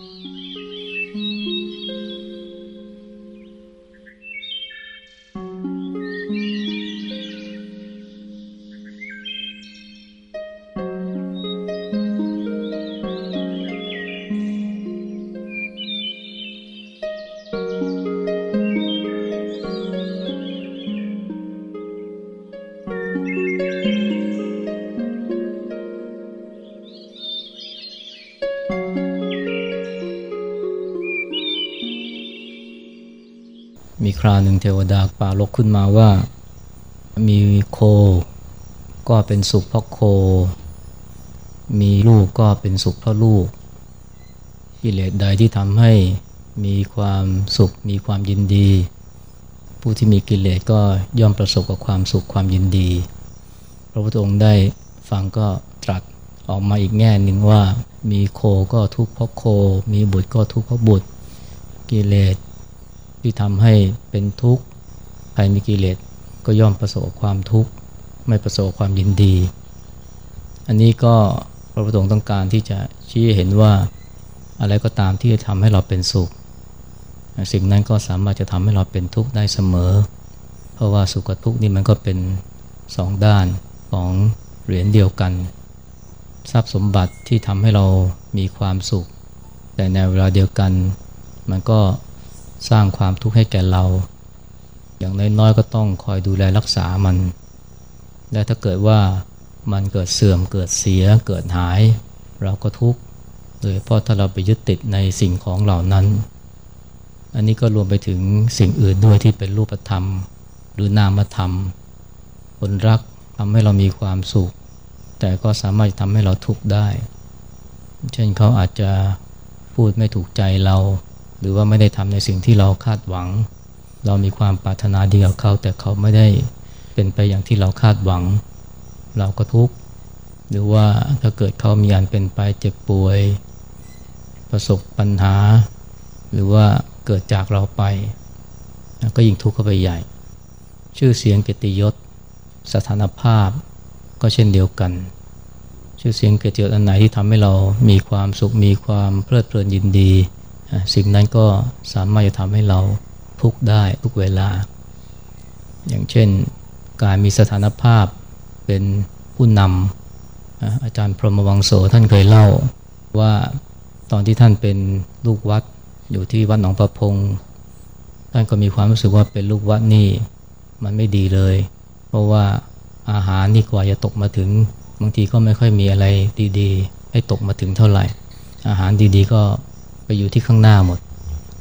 มี คราวหนึ่งเทวดาป่าลกขึ้นมาว่า มีโค ก็เป็นสุขเพราะโค มีลูกก็เป็นสุขเพราะลูกกิเลสใดที่ทำให้มีความสุขมีความยินดี ผู้ที่มีกิเลสก็ย่อมประสบกับความสุขความยินดี พระพุทธองค์ได้ฟังก็ตรัสออกมาอีกแง่หนึ่งว่า มีโคก็ทุกข์เพราะโค มีบุตรก็ทุกข์เพราะบุตร กิเลส ที่ทำให้เป็นทุกข์ใครมีกิเลสก็ย่อมประสบความทุกข์ไม่ประสบความยินดี อันนี้ก็พระพุทธองค์ต้องการที่จะชี้เห็นว่าอะไรก็ตามที่จะทำให้เราเป็นสุข สิ่งนั้นก็สามารถจะทำให้เราเป็นทุกข์ได้เสมอ เพราะว่าสุขกับทุกข์นี่มันก็เป็นสองด้านของเหรียญเดียวกัน ทรัพย์สมบัติที่ทำให้เรามีความสุข แต่ในเวลาเดียวกัน มันก็ สร้างความทุกข์ให้แก่เรา อย่างน้อยๆก็ต้องคอยดูแลรักษามัน และถ้าเกิดว่ามันเกิดเสื่อมเกิดเสียเกิดหาย เราก็ทุกข์โดยเพราะถ้าเราไปยึดติดในสิ่งของเหล่านั้น อันนี้ก็รวมไปถึงสิ่งอื่นด้วยที่เป็นรูปธรรม หรือนามธรรม คนรักทำให้เรามีความสุข แต่ก็สามารถทำให้เราทุกข์ได้ เช่นเขาอาจจะพูดไม่ถูกใจเรา หรือว่าไม่ได้ทำในสิ่งที่เราคาดหวัง เรามีความปรารถนาดีกับเขา แต่เขาไม่ได้เป็นไปอย่างที่เราคาดหวัง เราก็ทุกข์หรือว่าถ้าเกิดเขามีอันเป็นไปเจ็บป่วย ประสบปัญหา หรือว่าเกิดจากเราไป ก็ยิ่งทุกข์เข้าไปใหญ่ ชื่อเสียงเกียรติยศ สถานภาพก็เช่นเดียวกัน ชื่อเสียงเกียรติยศอันไหนที่ทำให้เรามีความสุขมีความเพลิดเพลินยินดี สิ่งนั้นก็สามารถจะทำให้เราทุกได้ทุกเวลา อย่างเช่นการมีสถานภาพเป็นผู้นำอาจารย์พรหมวังโสท่านเคยเล่าว่าตอนที่ท่านเป็นลูกวัดอยู่ที่วัดหนองประพง ท่านก็มีความรู้สึกว่าเป็นลูกวัดนี่มันไม่ดีเลย เพราะว่าอาหารนี่กว่าจะตกมาถึง บางทีก็ไม่ค่อยมีอะไรดีๆ ให้ตกมาถึงเท่าไหร่ อาหารดีๆก็ ไปอยู่ที่ข้างหน้าหมด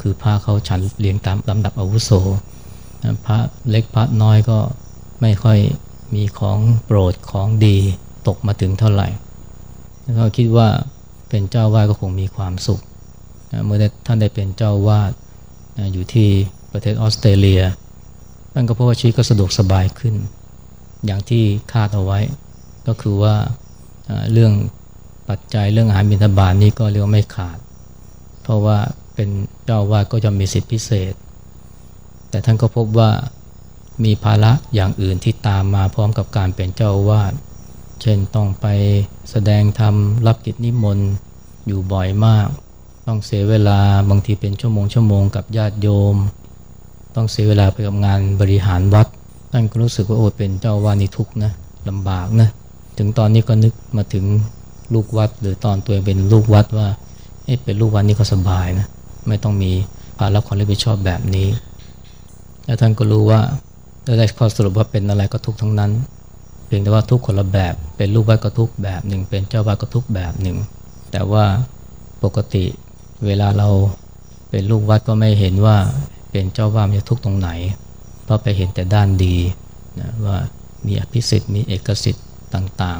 คือพระเขาฉันเรียงตามลำดับอาวุโสพระเล็กพระน้อยก็ไม่ค่อยมีของโปรดของดีตกมาถึงเท่าไหร่แล้วก็คิดว่าเป็นเจ้าวาดก็คงมีความสุข เมื่อท่านได้เป็นเจ้าวาดอยู่ที่ประเทศออสเตรเลียท่านก็พบว่าชีวิตก็สะดวกสบายขึ้น อย่างที่คาดเอาไว้ ก็คือว่าเรื่องปัจจัยเรื่องอาหารบิณฑบาตนี้ก็เรียกว่าไม่ขาด ราะว่าเป็นเจ้าวาดก็จะมีสิทธิพิเศษ แต่ท่านก็พบว่ามีภาระอย่างอื่นที่ตามมาพร้อมกับการเป็นเจ้าวาด เช่นต้องไปแสดงธรรมรับกิจนิมนต์อยู่บ่อยมาก ต้องเสียเวลาบางทีเป็นชั่วโมงชั่วโมงกับญาติโยม ต้องเสียเวลาไปกับงานบริหารวัด ท่านก็รู้สึกว่าโอ้เป็นเจ้าวาดนี่ทุกนะลำบากนะ ถึงตอนนี้ก็นึกมาถึงลูกวัด หรือตอนตัวเองเป็นลูกวัดว่า เป็นลูกวันนี้ก็สบายนะไม่ต้องมีภาระความรับผิดชอบแบบนี้ แล้วท่านก็รู้ว่าได้ข้อสรุปว่าเป็นอะไรก็ทุกทั้งนั้น เพียงแต่ว่าทุกคนละแบบเป็นลูกวัดก็ทุกแบบหนึ่ง เป็นเจ้าวัดก็ทุกแบบหนึ่ง แต่ว่าปกติเวลาเราเป็นลูกวัดก็ไม่เห็นว่าเป็นเจ้าว่ามันจะทุกตรงไหน เพราะไปเห็นแต่ด้านดีนะว่ามีอภิสิทธิ์มีเอกสิทธิ์ต่าง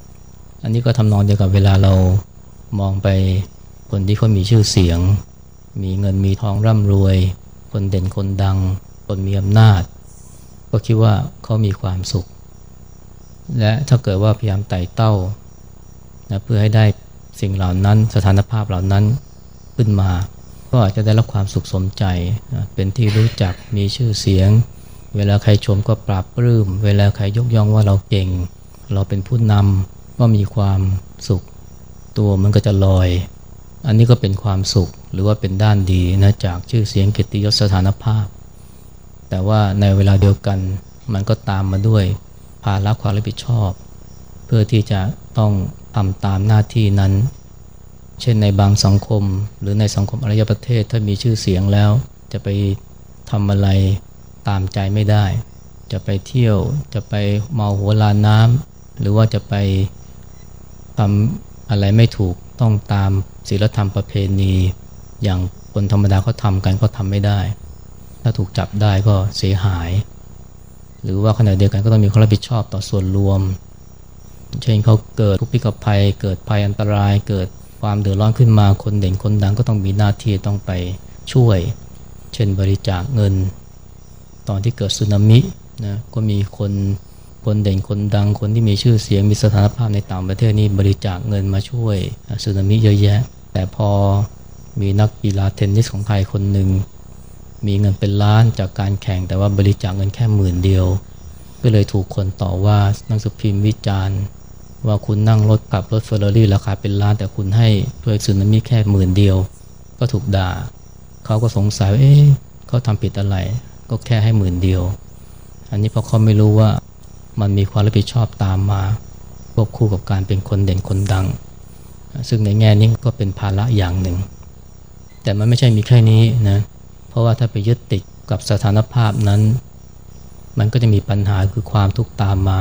ๆ อันนี้ก็ทำนองเดียวกับเวลาเรามองไป คนที่เขามีชื่อเสียง มีเงินมีทองร่ำรวย คนเด่นคนดัง คนมีอำนาจ ก็คิดว่าเขามีความสุข และถ้าเกิดว่าพยายามไต่เต้านะเพื่อให้ได้สิ่งเหล่านั้นสถานภาพเหล่านั้นขึ้นมา ก็อาจจะได้รับความสุขสมใจนะเป็นที่รู้จักมีชื่อเสียง เวลาใครชมก็ปราบปลื้ม เวลาใครยกย่องว่าเราเก่ง เราเป็นผู้นำก็มีความสุข ตัวมันก็จะลอย อันนี้ก็เป็นความสุขหรือว่าเป็นด้านดีนะจากชื่อเสียงเกียรติยศสถานภาพ แต่ว่าในเวลาเดียวกันมันก็ตามมาด้วยภาระความรับผิดชอบ เพื่อที่จะต้องทำตามหน้าที่นั้น เช่นในบางสังคม หรือในสังคมอารยประเทศถ้ามีชื่อเสียงแล้ว จะไปทำอะไรตามใจไม่ได้ จะไปเที่ยวจะไปเมาหัวลานน้ำหรือว่าจะไปทำอะไรไม่ถูกต้องตาม ศีลธรรมประเพณีอย่างคนธรรมดาเขาทำกันก็ทำไม่ได้ ถ้าถูกจับได้ก็เสียหาย หรือว่าขณะเดียวกันก็ต้องมีความรับผิดชอบต่อส่วนรวม เช่นเขาเกิดทุกพิกภัย เกิดภัยอันตราย เกิดความเดือดร้อนขึ้นมาคนเด่นคนดังก็ต้องมีหน้าที่ต้องไปช่วย เช่นบริจาคเงิน ตอนที่เกิดสึนามินะก็มีคนคนเด่นคนดังคนที่มีชื่อเสียงมีสถานภาพในต่างประเทศนี่บริจาคเงินมาช่วยสึนามิเยอะแยะ แต่พอมีนักกีฬาเทนนิสของไทยคนหนึ่ง มีเงินเป็นล้านจากการแข่งแต่ว่าบริจาคเงินแค่หมื่นเดียว ก็เลยถูกคนต่อว่านักสืบพิมพ์วิจารณ์ว่าคุณนั่งรถกลับรถเฟอร์รารี่ราคาเป็นล้านแต่คุณให้ช่วยสึนามิแค่หมื่นเดียว ก็ถูกด่า เขาก็สงสัยว่าเอ๊ะเขาทำผิดอะไร ก็แค่ให้หมื่นเดียว อันนี้เพราะเขาไม่รู้ว่ามันมีความรับผิดชอบตามมาควบคู่กับการเป็นคนเด่นคนดัง ซึ่งในแง่นี้ก็เป็นภาระอย่างหนึ่ง แต่มันไม่ใช่มีแค่นี้นะเพราะว่าถ้าไปยึดติดกับสถานภาพนั้น มันก็จะมีปัญหาคือความทุกข์ตามมา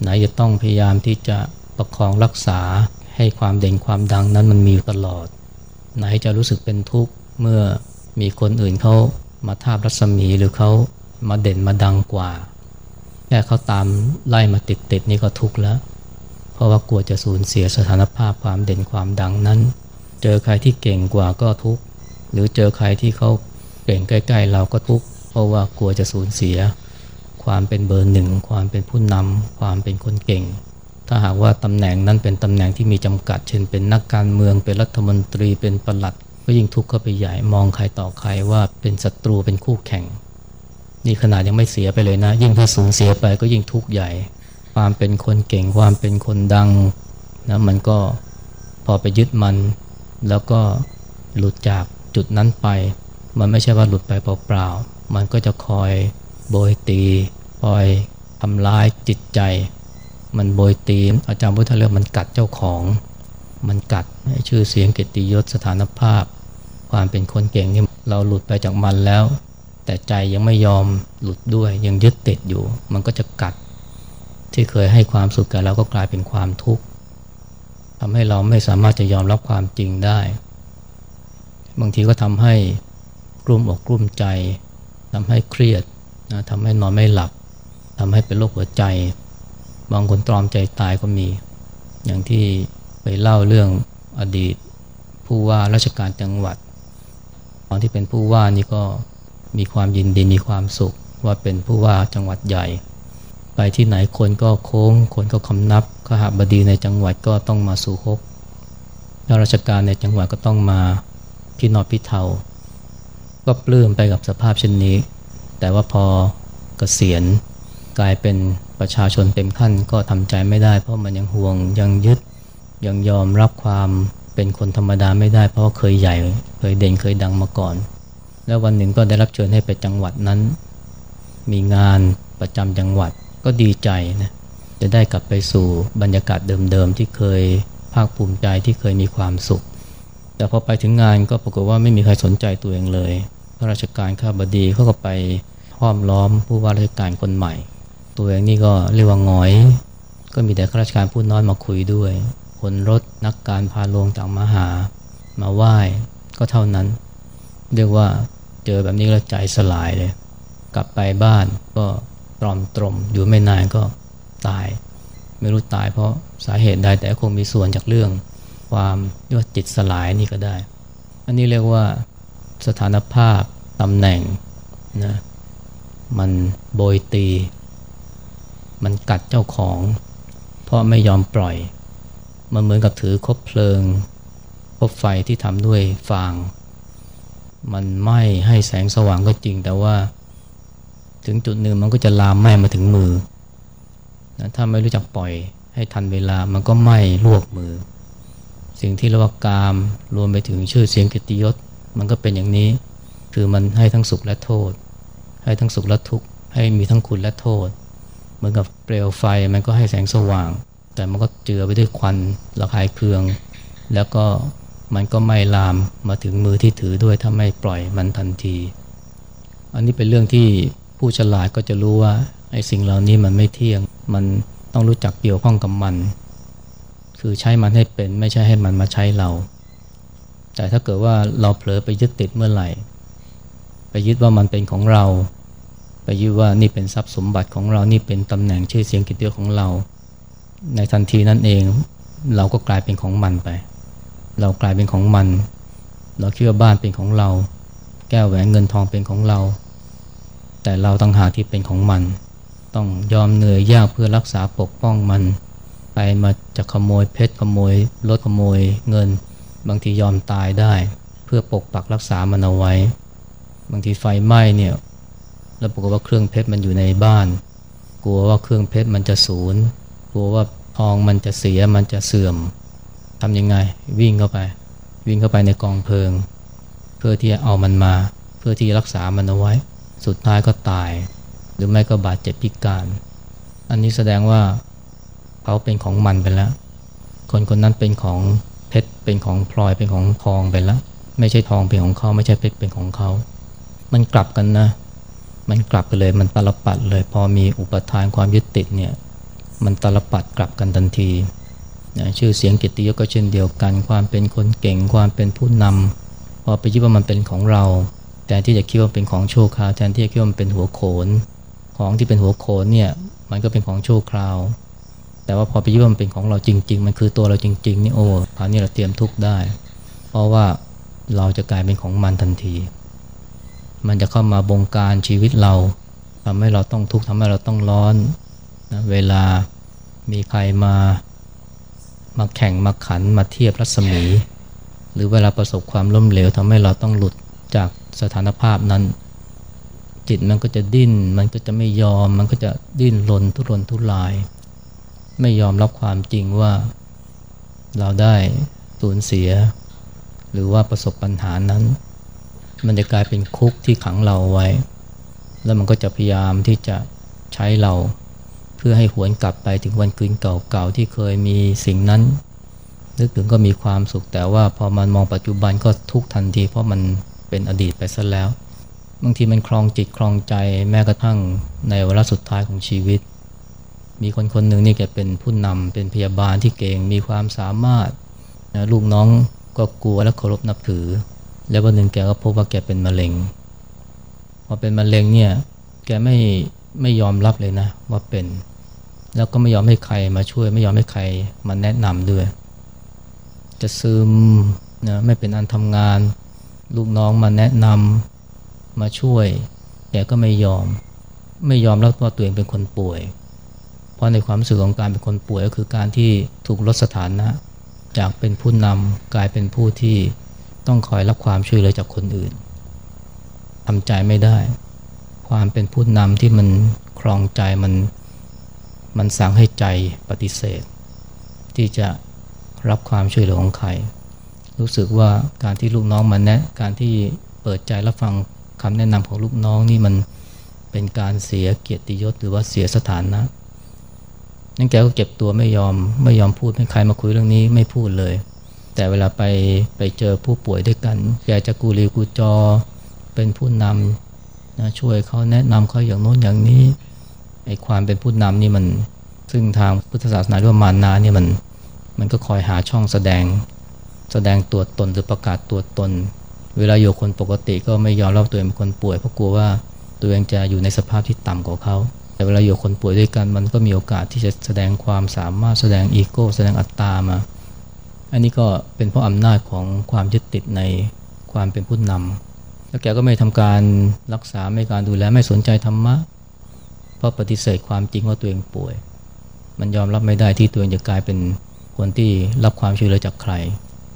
ไหนจะต้องพยายามที่จะประคองรักษาให้ความเด่นความดังนั้นมันมีตลอด ไหนจะรู้สึกเป็นทุกข์เมื่อมีคนอื่นเขามาทาบรัศมีหรือเขามาเด่นมาดังกว่า แค่เขาตามไล่มาติดติดนี่ก็ทุกข์แล้ว เพราะว่ากลัวจะสูญเสียสถานภาพความเด่นความดังนั้น เจอใครที่เก่งกว่าก็ทุกข์หรือเจอใครที่เขาเก่งใกล้ ๆ เราก็ทุกข์เพราะว่ากลัวจะสูญเสีย ความเป็นเบอร์หนึ่งความเป็นผู้นำความเป็นคนเก่ง ถ้าหากว่าตำแหน่งนั้นเป็นตำแหน่งที่มีจำกัด เช่นเป็นนักการเมืองเป็นรัฐมนตรีเป็นประหลัด ก็ยิ่งทุกข์เข้าไปใหญ่มองใครต่อใครว่าเป็นศัตรูเป็นคู่แข่งนี่ขนาดยังไม่เสียไปเลยนะ ยิ่งถ้าสูญเสียไปก็ยิ่งทุกข์ใหญ่ ความเป็นคนเก่งความเป็นคนดังนะมันก็พอไปยึดมัน แล้วก็หลุดจากจุดนั้นไป มันไม่ใช่ว่าหลุดไปเปล่าๆมันก็จะคอยโบยตีคอยทำร้ายจิตใจ มันโบยตีอาจารย์พุทธเลือกมันกัดเจ้าของ มันกัดชื่อเสียงเกียรติยศสถานภาพ ความเป็นคนเก่งนี่เราหลุดไปจากมันแล้ว แต่ใจยังไม่ยอมหลุดด้วยยังยึดติดอยู่ มันก็จะกัด ที่เคยให้ความสุขกับเราก็กลายเป็นความทุกข์ทำให้เราไม่สามารถจะยอมรับความจริงได้ บางทีก็ทำให้กลุ้มอกกลุ้มใจทำให้เครียดนะทำให้นอนไม่หลับทำให้เป็นโรคหัวใจ บางคนตรอมใจตายก็มี อย่างที่ไปเล่าเรื่องอดีต ผู้ว่าราชการจังหวัด ตอนที่เป็นผู้ว่านี่ก็มีความยินดีมีความสุขว่าเป็นผู้ว่าจังหวัดใหญ่ ไปที่ไหนคนก็โค้ง คนก็คำนับข้าบดีในจังหวัดก็ต้องมาสู่ฮกข้าราชการในจังหวัดก็ต้องมาพี่นอดพี่เทา ก็ปลื้มไปกับสภาพเช่นนี้ แต่ว่าพอเกษียณกลายเป็นประชาชนเต็มขั้นก็ทำใจไม่ได้ เพราะมันยังห่วงยังยึดยังยอมรับความเป็นคนธรรมดาไม่ได้ เพราะเคยใหญ่ เคยเด่นเคยดังมาก่อน แล้ววันหนึ่งก็ได้รับเชิญให้ไปจังหวัดนั้น มีงานประจำจังหวัด ก็ดีใจนะจะได้กลับไปสู่บรรยากาศเดิมๆที่เคยภาคภูมิใจที่เคยมีความสุข แต่พอไปถึงงานก็ปรากฏว่าไม่มีใครสนใจตัวเองเลยข้าราชการข้าบดีเขาก็ไปห้อมล้อมผู้ว่าราชการคนใหม่ ตัวเองนี่ก็เรียกว่างอย ก็มีแต่ข้าราชการผู้น้อยมาคุยด้วย คนรถนักการพาลงต่างมาหา มาไหว้ก็เท่านั้น เรียกว่าเจอแบบนี้แล้วใจสลายเลย กลับไปบ้านก็ ตรอมตรม อยู่ไม่นานก็ตาย ไม่รู้ตายเพราะสาเหตุใดแต่คงมีส่วนจากเรื่อง ความเรียกว่าจิตสลายนี่ก็ได้ อันนี้เรียกว่าสถานภาพตำแหน่งนะมันโบยตี มันกัดเจ้าของ เพราะไม่ยอมปล่อย มันเหมือนกับถือคบเพลิง คบไฟที่ทำด้วยฟาง มันไหม้ให้แสงสว่างก็จริงแต่ว่า ถึงจุดหนึ่งมันก็จะลามไหม้มาถึงมือนะถ้าไม่รู้จักปล่อยให้ทันเวลามันก็ไหม้ลวกมือ สิ่งที่เรียกว่ากามรวมไปถึงชื่อเสียงกิติยศ มันก็เป็นอย่างนี้ คือมันให้ทั้งสุขและโทษ ให้ทั้งสุขและทุกข์ให้มีทั้งคุณและโทษ เหมือนกับเปลวไฟมันก็ให้แสงสว่าง แต่มันก็เจือไปด้วยควันระคายเคือง แล้วก็มันก็ไม่ลามมาถึงมือที่ถือด้วยถ้าไม่ปล่อยมันทันที อันนี้เป็นเรื่องที่ ผู้ฉลาดก็จะรู้ว่าไอ้สิ่งเหล่านี้มันไม่เที่ยง มันต้องรู้จักเกี่ยวข้องกับมัน คือใช้มันให้เป็นไม่ใช่ให้มันมาใช้เรา แต่ถ้าเกิดว่าเราเผลอไปยึดติดเมื่อไหร่ ไปยึดว่ามันเป็นของเรา ไปยึดว่านี่เป็นทรัพย์สมบัติของเรา นี่เป็นตำแหน่งชื่อเสียงกิตติยศของเรา ในทันทีนั่นเองเราก็กลายเป็นของมันไป เรากลายเป็นของมัน เราคิดว่าบ้านเป็นของเรา แก้วแหวนเงินทองเป็นของเรา แต่เราต่างหากที่เป็นของมัน ต้องยอมเหนื่อยยากเพื่อรักษาปกป้องมัน ไปมาจะขโมยเพชรขโมยรถขโมยเงิน บางทียอมตายได้ เพื่อปกปักรักษามันเอาไว้ บางทีไฟไหม้เนี่ยแล้วปรากฏว่าเครื่องเพชรมันอยู่ในบ้าน กลัวว่าเครื่องเพชรมันจะสูญกลัวว่าทองมันจะเสียมันจะเสื่อมทำยังไงวิ่งเข้าไป วิ่งเข้าไปในกองเพลิง เพื่อที่จะเอามันมา เพื่อที่รักษามันเอาไว้ สุดท้ายก็ตาย หรือไม่ก็บาดเจ็บพิการ อันนี้แสดงว่าเขาเป็นของมันไปแล้ว คนคนนั้นเป็นของเพชรเป็นของพลอยเป็นของทองไปแล้ว ไม่ใช่ทองเป็นของเขาไม่ใช่เพชรเป็นของเขา มันกลับกันนะ มันกลับกันเลยมันตลปัดเลย พอมีอุปทานความยึดติดเนี่ยมันตลปัดกลับกันทันทีนะชื่อเสียงกิตติยศก็เช่นเดียวกัน ความเป็นคนเก่งความเป็นผู้นำพอไปคิดว่ามันเป็นของเรา แทนที่จะคิดว่าเป็นของชั่วคราวแทนที่จะคิดว่ามันเป็นหัวโขน ของที่เป็นหัวโขนเนี่ยมันก็เป็นของชั่วคราว แต่ว่าพอไปคิดว่ามันเป็นของเราจริง ๆ มันคือตัวเราจริง ๆ นี่โอ้คราวนี้เราเตรียมทุกข์ได้ เพราะว่าเราจะกลายเป็นของมันทันที มันจะเข้ามาบงการชีวิตเราทำให้เราต้องทุกข์ทำให้เราต้องร้อนนะเวลามีใครมามาแข่งมาขันมาเทียบรัศมี หรือเวลาประสบความล้มเหลวทำให้เราต้องหลุดจาก สถานภาพนั้น จิตมันก็จะดิ้น มันก็จะไม่ยอม มันก็จะดิ้นรนทุรนทุราย ไม่ยอมรับความจริงว่าเราได้สูญเสีย หรือว่าประสบปัญหานั้น มันจะกลายเป็นคุกที่ขังเราไว้ แล้วมันก็จะพยายามที่จะใช้เรา เพื่อให้หวนกลับไปถึงวันคืนเก่าๆที่เคยมีสิ่งนั้นนึกถึงก็มีความสุขแต่ว่าพอมันมองปัจจุบันก็ทุกทันทีเพราะมัน เป็นอดีตไปซะแล้ว บางทีมันคลองจิตคลองใจแม้กระทั่งในวาระสุดท้ายของชีวิต มีคนคนหนึ่งนี่แกเป็นผู้นำเป็นพยาบาลที่เก่งมีความสามารถนะลูกน้องก็กลัวและเคารพนับถือ แล้ววันหนึ่งแกก็พบว่าแกเป็นมะเร็งพอเป็นมะเร็งเนี่ยแกไม่ไม่ยอมรับเลยนะว่าเป็น แล้วก็ไม่ยอมให้ใครมาช่วย ไม่ยอมให้ใครมาแนะนำด้วย จะซึมนะไม่เป็นอันทำงาน ลูกน้องมาแนะนำมาช่วย แกก็ไม่ยอม ไม่ยอมรับว่าตัวเองเป็นคนป่วย เพราะในความรู้สึกของการเป็นคนป่วยก็คือการที่ถูกลดสถานะ จากเป็นผู้นำกลายเป็นผู้ที่ต้องคอยรับความช่วยเหลือจากคนอื่นทำใจไม่ได้ ความเป็นผู้นำที่มันครองใจมันมันสั่งให้ใจปฏิเสธ ที่จะรับความช่วยเหลือของใคร รู้สึกว่าการที่ลูกน้องมาแนะการที่เปิดใจรับฟังคำแนะนำของลูกน้องนี่มันเป็นการเสียเกียรติยศหรือว่าเสียสถานะนั่นแกก็เก็บตัวไม่ยอมไม่ยอมพูดให้ใครมาคุยเรื่องนี้ไม่พูดเลย แต่เวลาไปไปเจอผู้ป่วยด้วยกันแกจะกูรีกูจอ เป็นผู้นำนะช่วยเขาแนะนำเขาอย่างโน้นอย่างนี้ไอ้ความเป็นผู้นำนี่มันซึ่งทางพุทธศาสนาเรียกว่ามานาเนี่ยมันมันก็คอยหาช่องแสดง สดงตัวตนหรือประกาศตัวตน เวลาอยู่คนปกติก็ไม่ยอมรับตัวเองเป็นคนป่วยเพราะกลัวว่าตัวเองจะอยู่ในสภาพที่ต่ำกว่าเขาแต่เวลาอยู่คนป่วยด้วยกันมันก็มีโอกาสที่จะแสดงความสามารถแสดงอีโก้แสดงอัตตามา อันนี้ก็เป็นเพราะอำนาจของความยึดติดในความเป็นผู้นำแล้วแกก็ไม่ทำการรักษาไม่การดูแลไม่สนใจธรรมะ เพราะปฏิเสธความจริงว่าตัวเองป่วย มันยอมรับไม่ได้ที่ตัวเองจะกลายเป็นคนที่รับความช่วยเหลือจากใคร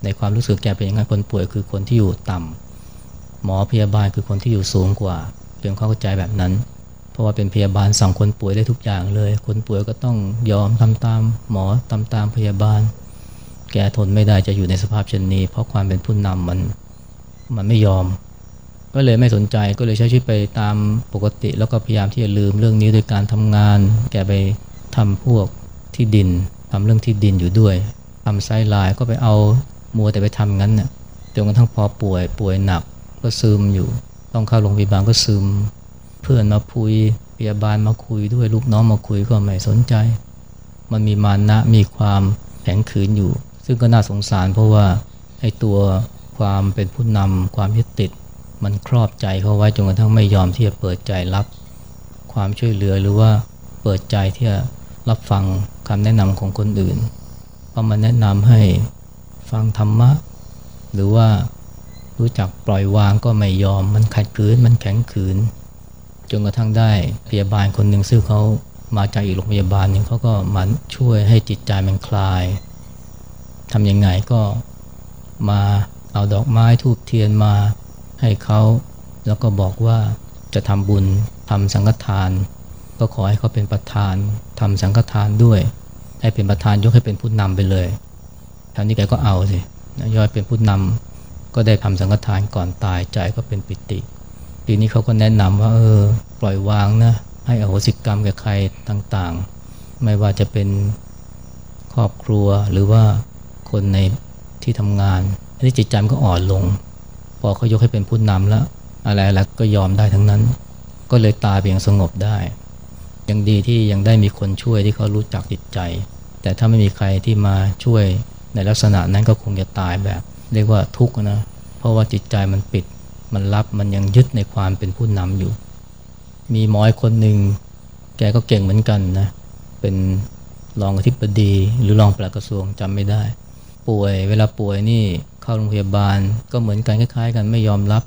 ในความรู้สึกแกเป็นยังไงคนป่วยคือคนที่อยู่ต่ำหมอพยาบาลคือคนที่อยู่สูงกว่าเป็นความเข้าใจแบบนั้น เพราะว่าเป็นพยาบาลสั่งคนป่วยได้ทุกอย่างเลย คนป่วยก็ต้องยอมทำตามหมอทำตามพยาบาล แกทนไม่ได้จะอยู่ในสภาพเช่นนี้ เพราะความเป็นผู้นำมันมันไม่ยอม ก็เลยไม่สนใจก็เลยใช้ชีวิตไปตามปกติ แล้วก็พยายามที่จะลืมเรื่องนี้โดยการทำงาน แกไปทำพวกที่ดินทำเรื่องที่ดินอยู่ด้วยทำไซไลน์ก็ไปเอา มัวแต่ไปทำงั้นเนี่ยจนกระทั่งพอป่วยป่วยหนักก็ซึมอยู่ ต้องเข้าโรงพยาบาลก็ซึม เพื่อนมาคุยพยาบาลมาคุยด้วยลูกน้องมาคุยก็ไม่สนใจ มันมีมานะมีความแข็งขืนอยู่ ซึ่งก็น่าสงสารเพราะว่าไอ้ตัวความเป็นผู้นำความยึดติด มันครอบใจเขาไว้จนกระทั่งไม่ยอมที่จะเปิดใจรับ ความช่วยเหลือหรือว่าเปิดใจที่จะรับฟังคำแนะนำของคนอื่นพอมาแนะนำให้ ฟังธรรมะ หรือว่ารู้จักปล่อยวางก็ไม่ยอม มันขัดขืนมันแข็งขืน จนกระทั่งได้พยาบาลคนหนึ่งซึ่งเขามาจากอีกโรงพยาบาลหนึ่งเขาก็มาช่วยให้จิตใจมันคลายทำยังไงก็มาเอาดอกไม้ทูบเทียนมาให้เขาแล้วก็บอกว่าจะทำบุญทำสังฆทาน ก็ขอให้เขาเป็นประธานทำสังฆทานด้วย ให้เป็นประธานยกให้เป็นผู้นำไปเลย ทางนี้แกก็เอาสิย่อยเป็นผู้นำก็ได้ทำสังฆทานก่อนตายใจก็เป็นปิติ ทีนี้เขาก็แนะนำว่าเออปล่อยวางนะให้อโหสิกรรมแก่ใครต่างๆ ไม่ว่าจะเป็นครอบครัวหรือว่าคนในที่ทำงาน อันนี้จิตใจมันก็อ่อนลง พอเขายกให้เป็นผู้นำแล้ว อะไรๆก็ยอมได้ทั้งนั้น ก็เลยตายเพียงสงบได้ ยังดีที่ยังได้มีคนช่วยที่เขารู้จักจิตใจ แต่ถ้าไม่มีใครที่มาช่วย ในลักษณะนั้นก็คงจะตายแบบ เรียกว่าทุกข์นะ เพราะว่าจิตใจมันปิด มันรับมันยังยึดในความเป็นผู้นำอยู่ มีหมอยคนหนึ่งแกก็เก่งเหมือนกันนะ เป็นรองอธิบดีหรือรองปลัดกระทรวงจำไม่ได้ ป่วยเวลาป่วยนี่เข้าโรงพยาบาลก็เหมือนกันคล้ายๆ กันไม่ยอมรับ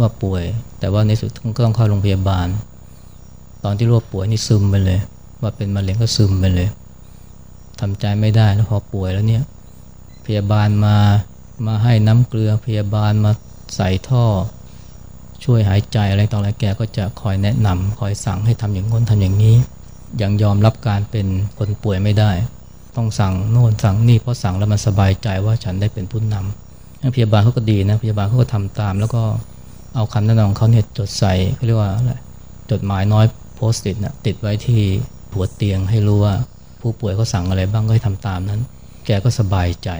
ว่าป่วย แต่ว่าในสุดก็ต้องเข้าโรงพยาบาล ตอนที่รู้ว่าป่วยนี่ซึมไปเลย ว่าเป็นมะเร็งก็ซึมไปเลยทำใจไม่ได้แล้วพอป่วยแล้วเนี่ย พยาบาลมามาให้น้ำเกลือพยาบาลมาใส่ท่อ ช่วยหายใจอะไรต่ออะไรแกก็จะคอยแนะนำคอยสั่งให้ทำอย่างง้นทำอย่างนี้ ยังยอมรับการเป็นคนป่วยไม่ได้ ต้องสั่งโน่นสั่งนี่เพราะสั่งแล้วมันสบายใจว่าฉันได้เป็นผู้นำพยาบาลเขาก็ดีนะพยาบาลเขาก็ทำตาม แล้วก็เอาคำแนะนำของเขาเนี่ยจดใส่เขาเรียกว่าอะไรจดหมายน้อยโพสต์ติดนะติดไว้ที่หัวเตียงให้รู้ว่าผู้ป่วยเขาสั่งอะไรบ้างก็ให้ทำตามนั้น แกก็สบายใจ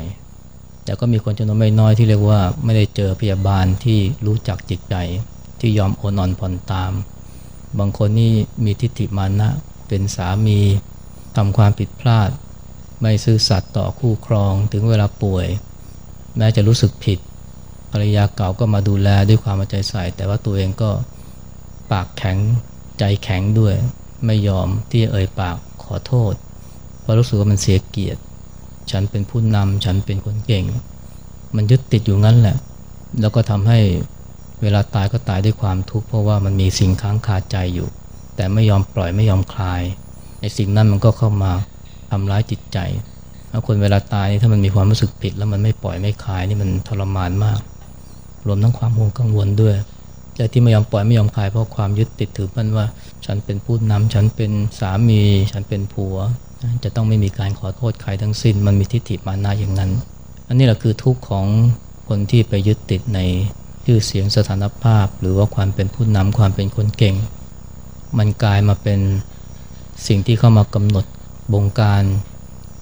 แต่ก็มีคนจำนวนไม่น้อยที่เรียกว่าไม่ได้เจอพยาบาลที่รู้จักจิตใจ ที่ยอมโอนอ่อนผ่อนตาม บางคนนี่มีทิฏฐิมานะ เป็นสามีทำความผิดพลาด ไม่ซื่อสัตย์ต่อคู่ครองถึงเวลาป่วย แม้จะรู้สึกผิดภรรยาเก่าก็มาดูแลด้วยความใจใส่ แต่ว่าตัวเองก็ปากแข็งใจแข็งด้วย ไม่ยอมที่เอ่ยปากขอโทษเพราะรู้สึกว่ามันเสียเกียรติ ฉันเป็นผู้นำฉันเป็นคนเก่ง มันยึดติดอยู่งั้นแหละ แล้วก็ทำให้เวลาตายก็ตายด้วยความทุกข์เพราะว่ามันมีสิ่งค้างคาใจอยู่ แต่ไม่ยอมปล่อยไม่ยอมคลายไอ้สิ่งนั้นมันก็เข้ามาทำร้ายจิตใจถ้าคนเวลาตายถ้ามันมีความรู้สึกผิด แล้วมันไม่ปล่อยไม่คลายนี่มันทรมานมาก รวมทั้งความห่วงกังวลด้วย แต่ที่ไม่ยอมปล่อยไม่ยอมคลายเพราะความยึดติดถือมันว่า ฉันเป็นผู้นำฉันเป็นสามี ฉันเป็นผัว จะต้องไม่มีการขอโทษใครทั้งสิ้น มันมีทิฏฐิมานะอย่างนั้น อันนี้แหละคือทุกข์ของคนที่ไปยึดติดในชื่อเสียงสถานภาพ หรือว่าความเป็นผู้นำความเป็นคนเก่ง มันกลายมาเป็นสิ่งที่เข้ามากำหนดบงการ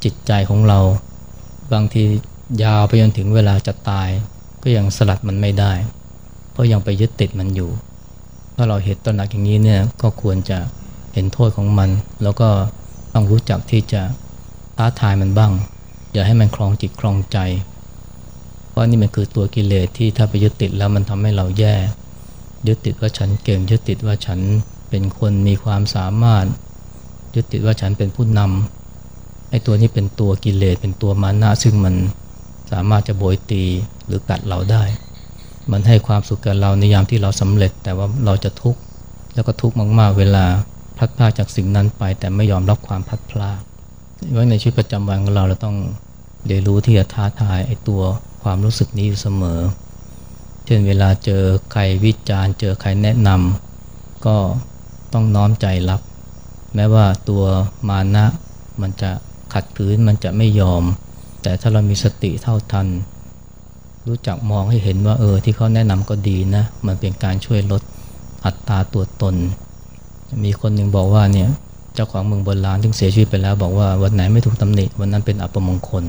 จิตใจของเรา บางทียาวไปจนถึงเวลาจะตาย ก็ยังสลัดมันไม่ได้ เพราะยังไปยึดติดมันอยู่ ถ้าเราเห็นตระหนักอย่างนี้เนี่ยก็ควรจะเห็นโทษของมัน แล้วก็ต้องรู้จักที่จะท้าทายมันบ้าง อย่าให้มันคลองจิตคลองใจ เพราะนี่มันคือตัวกิเลสที่ถ้าไปยึดติดแล้วมันทำให้เราแย่ ยึดติดว่าฉันเก่ง ยึดติดว่าฉันเป็นคนมีความสามารถ ยึดติดว่าฉันเป็นผู้นำไอ้ตัวนี้เป็นตัวกิเลสเป็นตัวมานะซึ่งมันสามารถจะโบยตีหรือกัดเราได้ มันให้ความสุขกับเราในยามที่เราสำเร็จ แต่ว่าเราจะทุกข์แล้วก็ทุกข์มากๆ เวลาพัดพลาดจากสิ่งนั้นไป แต่ไม่ยอมรับความพัดพลาดว่าในชีวิตประจำวันของเราเราต้องเรียนรู้ที่จะท้าทายไอ้ตัวความรู้สึกนี้อยู่เสมอ เช่นเวลาเจอใครวิจารณ์ เจอใครแนะนำก็ต้องน้อมใจรับ แม้ว่าตัวมานะมันจะขัดขืนมันจะไม่ยอม แต่ถ้าเรามีสติเท่าทัน รู้จักมองให้เห็นว่าเออที่เขาแนะนำก็ดีนะ มันเป็นการช่วยลดอัตราตัวตน มีคนหนึ่งบอกว่าเนี่ยเจ้าของเมืองโบราณที่เสียชีวิตไปแล้ว บอกว่าวันไหนไม่ถูกตำหนิวันนั้นเป็นอัปมงคล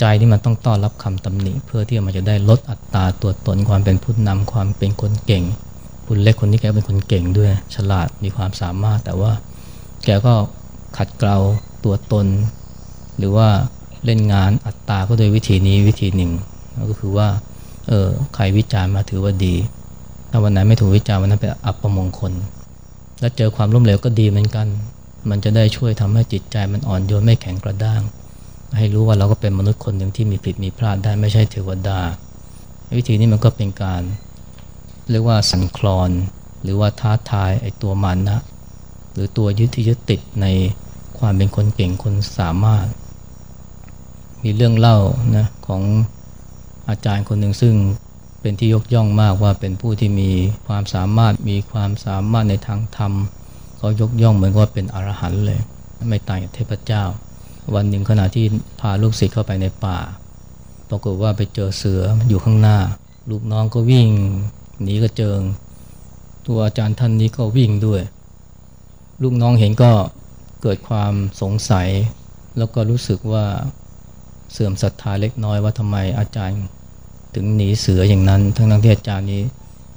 ใจที่มันต้องต้อนรับคำตำหนิ เพื่อที่มันจะได้ลดอัตราตัวตนความเป็นผู้นำความเป็นคนเก่งคุณเล็กคนนี้แกเป็นคนเก่งด้วย ฉลาดมีความสามารถ แต่ว่าแกก็ขัดเกลาตัวตน หรือว่าเล่นงานอัตตาก็โดยวิธีนี้วิธีหนึ่ง ก็คือว่าเออใครวิจารณ์มาถือว่าดี ถ้าวันไหนไม่ถูกวิจารณ์วันนั้นเป็นอัปมงคล แล้วเจอความล้มเหลวก็ดีเหมือนกัน มันจะได้ช่วยทำให้จิตใจมันอ่อนโยนไม่แข็งกระด้าง ให้รู้ว่าเราก็เป็นมนุษย์คนหนึ่งที่มีผิดมีพลาดได้ไม่ใช่เทวดา วิธีนี้มันก็เป็นการเรียกว่าสันคลอน หรือว่าท้าทายไอ้ตัวมันนะ หรือตัวยึดที่ยึดติดในความเป็นคนเก่งคนสามารถ มีเรื่องเล่านะของ อาจารย์คนหนึ่งซึ่งเป็นที่ยกย่องมากว่าเป็นผู้ที่มีความสามารถมีความสามารถในทางธรรมเขายกย่องเหมือนว่าเป็นอรหันต์เลย ไม่ต่างจากเทพเจ้า วันหนึ่งขณะที่พาลูกศิษย์เข้าไปในป่า ปรากฏว่าไปเจอเสืออยู่ข้างหน้า ลูกน้องก็วิ่งหนีกระเจิง ตัวอาจารย์ท่านนี้ก็วิ่งด้วย ลูกน้องเห็นก็เกิดความสงสัย แล้วก็รู้สึกว่าเสื่อมศรัทธาเล็กน้อยว่าทำไมอาจารย์ ถึงหนีเสืออย่างนั้น ทั้งนั้นที่อาจารย์นี้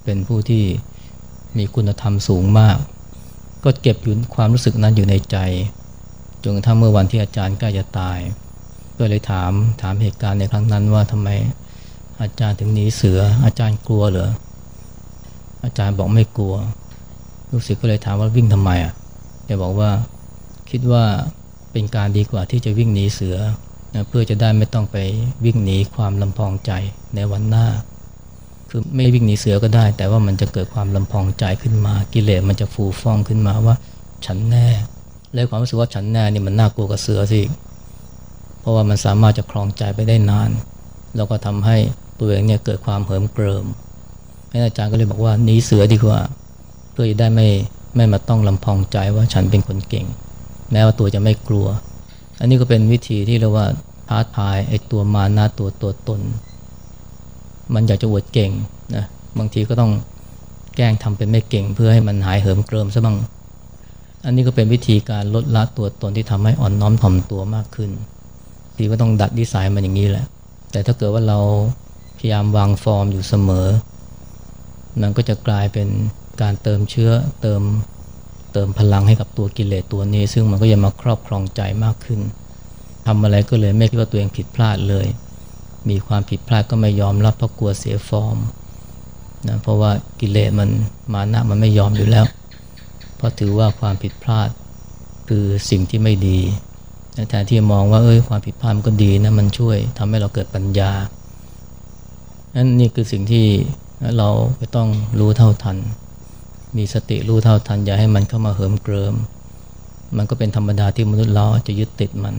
เป็นผู้ที่มีคุณธรรมสูงมาก ก็เก็บอยู่ความรู้สึกนั้นอยู่ในใจจนกระทั่งเมื่อวันที่อาจารย์ใกล้จะตาย ก็เลยถามถามเหตุการณ์ในครั้งนั้นว่าทำไมอาจารย์ถึงหนีเสือ อาจารย์กลัวเหรออาจารย์บอกไม่กลัว ลูกศิษย์ก็เลยถามว่าวิ่งทำไมอะแกบอกว่าคิดว่าเป็นการดีกว่าที่จะวิ่งหนีเสือ นะเพื่อจะได้ไม่ต้องไปวิ่งหนีความลำพองใจในวันหน้า คือไม่วิ่งหนีเสือก็ได้ แต่ว่ามันจะเกิดความลำพองใจขึ้นมา กิเลสมันจะฟูฟ่องขึ้นมาว่า ฉันแน่เลยความรู้สึกว่าฉันแน่นี่มันน่ากลัวกับเสือสิเพราะว่ามันสามารถจะคลองใจไปได้นาน แล้วก็ทำให้ตัวเองเนี่ยเกิดความเหิมเกริมอาจารย์ก็เลยบอกว่าหนีเสือดีกว่า เพื่อจะได้ไม่ไม่มาต้องลำพองใจว่าฉันเป็นคนเก่ง แม้ว่าตัวจะไม่กลัว อันนี้ก็เป็นวิธีที่เรียกว่าท้าทายไอ้ตัวมานาตัวตัวตน มันอยากจะอวดเก่งนะบางทีก็ต้องแกล้งทำเป็นไม่เก่ง เพื่อให้มันหายเหิมเกริมซะบ้าง อันนี้ก็เป็นวิธีการลดละตัวตนที่ทำให้อ่อนน้อมถ่อมตัวมากขึ้นทีก็ต้องดัดดีไซน์มันอย่างนี้แหละ แต่ถ้าเกิดว่าเราพยายามวางฟอร์มอยู่เสมอ มันก็จะกลายเป็นการเติมเชื้อเติม เติมพลังให้กับตัวกิเลสตัวนี้ ซึ่งมันก็จะมาครอบครองใจมากขึ้นทำอะไรก็เลยไม่คิดว่าตัวเองผิดพลาดเลย มีความผิดพลาดก็ไม่ยอมรับเพราะกลัวเสียฟอร์มนะเพราะว่ากิเลสมันมานะมันไม่ยอมอยู่แล้ว เพราะถือว่าความผิดพลาดคือสิ่งที่ไม่ดีแทนที่มองว่าเอ้ยความผิดพลาดมันก็ดีนะมันช่วยทำให้เราเกิดปัญญานั่นนี่คือสิ่งที่เราก็ต้องรู้เท่าทัน มีสติรู้เท่าทัน อย่าให้มันเข้ามาเหิมเกริม มันก็เป็นธรรมดาที่มนุษย์เราจะยึดติดมัน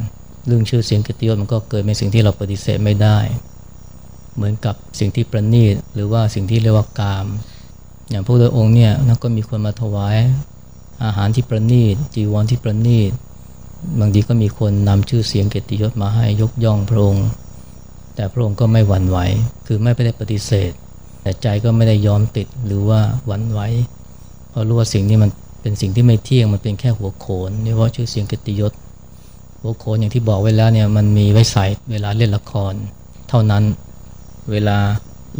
เรื่องชื่อเสียงกิติยศมันก็เกิดเป็นสิ่งที่เราปฏิเสธไม่ได้ เหมือนกับสิ่งที่ประณีตหรือว่าสิ่งที่เรียกว่ากาม อย่างพวกเราองค์เนี่ยนัก็มีคนมาถวายอาหารที่ประณีตจีวรที่ประณีตบางทีก็มีคนนำชื่อเสียงเกียรติยศมาให้ยกย่องพระองค์ แต่พระองค์ก็ไม่หวั่นไหว คือไม่ได้ปฏิเสธ แต่ใจก็ไม่ได้ยอมติดหรือว่าหวั่นไหว เพราะรู้ว่าสิ่งนี้มันเป็นสิ่งที่ไม่เที่ยงมันเป็นแค่หัวโขนนี่ว่าชื่อเสียงกิตยศ หัวโขนอย่างที่บอกไว้แล้วเนี่ยมันมีไว้ใส่เวลาเล่นละคร เท่านั้นเวลา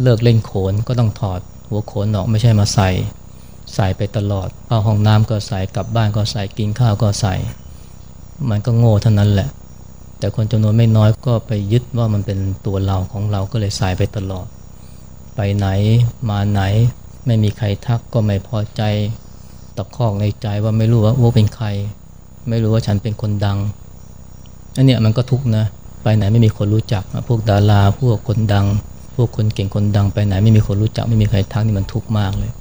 เลิกเล่นโขนก็ต้องถอด หัวโขนออกไม่ใช่มาใส่ ใส่ไปตลอดเข้าห้องน้ำก็ใส่กลับบ้านก็ใส่กินข้าวก็ใส่ มันก็โง่เท่านั้นแหละ แต่คนจำนวนไม่น้อยก็ไปยึดว่ามันเป็นตัวเราของเราก็เลยใส่ไปตลอด ไปไหนมาไหน ไม่มีใครทักก็ไม่พอใจตะคอกในใจว่าไม่รู้ว่าโอ้เป็นใคร ไม่รู้ว่าฉันเป็นคนดังอันเนี้ยมันก็ทุกนะ ไปไหนไม่มีคนรู้จัก พวกดาราพวกคนดัง พวกคนเก่งคนดัง ไปไหนไม่มีคนรู้จัก ไม่มีใครทักนี่มันทุกข์มากเลย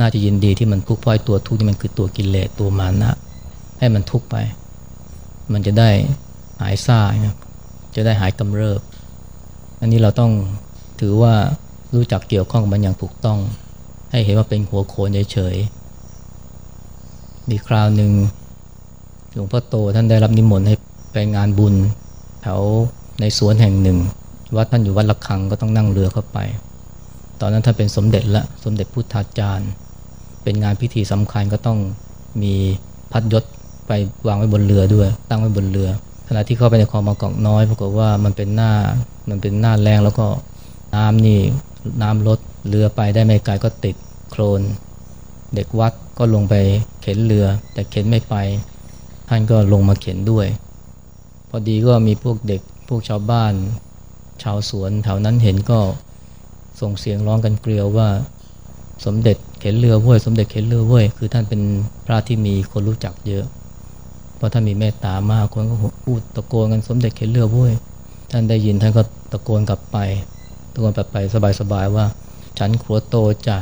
น่าจะยินดีที่มันทุกข์เพราะตัวทุกข์นี่มันคือตัวกิเลสตัวมานะ ให้มันทุกข์ไป มันจะได้หายซ่านะจะได้หายกำเริบ อันนี้เราต้องถือว่ารู้จักเกี่ยวข้องมันอย่างถูกต้อง ให้เห็นว่าเป็นหัวโขนเฉยๆมีคราวหนึ่งหลวงพ่อโตท่านได้รับนิมนต์ให้ไปงานบุญแถวในสวนแห่งหนึ่ง วัดท่านอยู่วัดละคังก็ต้องนั่งเรือเข้าไป ตอนนั้นท่านเป็นสมเด็จละสมเด็จพุทธาจารย์ เป็นงานพิธีสำคัญก็ต้องมีพัดยศไปวางไว้บนเรือด้วย ตั้งไว้บนเรือขณะที่เข้าไปในคลองบางกอกน้อยปรากฏว่ามันเป็นหน้ามันเป็นหน้าแรงแล้วก็น้ำนี่น้ำลดเรือไปได้ไม่ไกลก็ติด โคลน เด็กวัดก็ลงไปเข็นเรือ แต่เข็นไม่ไป ท่านก็ลงมาเข็นด้วย พอดีก็มีพวกเด็กพวกชาวบ้าน ชาวสวนแถวนั้นเห็นก็ส่งเสียงร้องกันเกลียวว่า สมเด็จเข็นเรือเว้ยสมเด็จเข็นเรือเว้ยคือท่านเป็นพระที่มีคนรู้จักเยอะ เพราะท่านมีเมตตามากคนก็พูดตะโกนกันสมเด็จเข็นเรือเว้ยท่านได้ยินท่านก็ตะโกนกลับไปตะโกนกลับไปสบายๆว่า ฉันครัวโตจ้ะ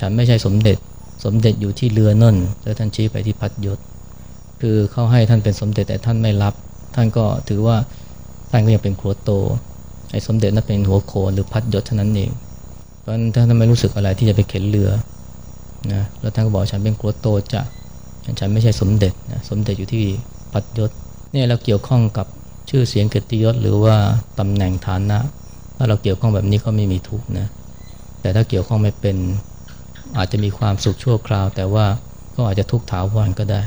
ฉันไม่ใช่สมเด็จ สมเด็จอยู่ที่เรือนั่นแล้วท่านชี้ไปที่พัดยศ คือเขาให้ท่านเป็นสมเด็จแต่ท่านไม่รับ ท่านก็ถือว่าท่านก็ยังเป็นครัวโต ไอ้สมเด็จนั้นเป็นหัวโขนหรือพัดยศเท่านั้นเอง เพราะฉะนั้นท่านไม่รู้สึกอะไรที่จะไปเข็นเรือนะ แล้วท่านก็บอกฉันเป็นครัวโตจะ ฉันไม่ใช่สมเด็จนะ สมเด็จอยู่ที่พัดยศ เนี่ยเราเกี่ยวข้องกับชื่อเสียงเกียรติยศหรือว่าตำแหน่งฐานะ ถ้าเราเกี่ยวข้องแบบนี้ก็ไม่มีทุกข์นะ แต่ถ้าเกี่ยวข้องไม่เป็น อาจจะมีความสุขชั่วคราว แต่ว่าก็อาจจะทุกข์ถาวรก็ได้